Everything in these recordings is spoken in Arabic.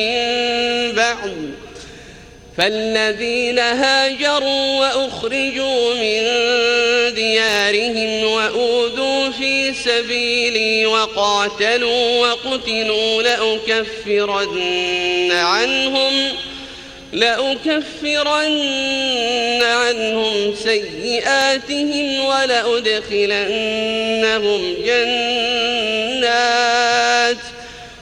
من بعض. فالذين هاجروا وأخرجوا من ديارهم وأوذوا في سبيلي وقاتلوا وقتلوا لأكفرن عنهم لأكفرن عنهم سيئاتهم ولأدخلنهم جنات.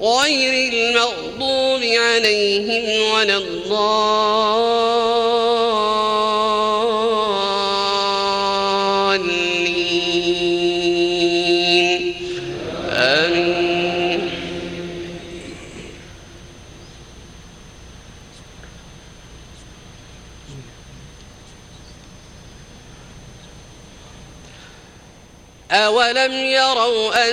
غير المغضوب عليهم ولا الضالين. آمين. أولم يروا